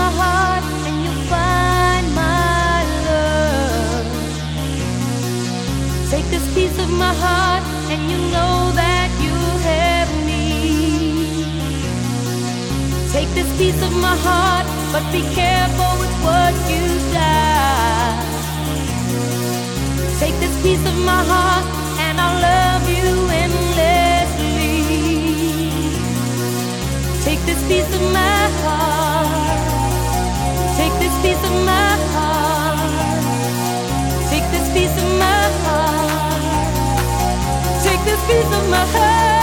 my heart and you'll find my love. Take this piece of my heart and you know that you have me. Take this piece of my heart, but be careful with what you die. Take this piece of my heart Of my heart.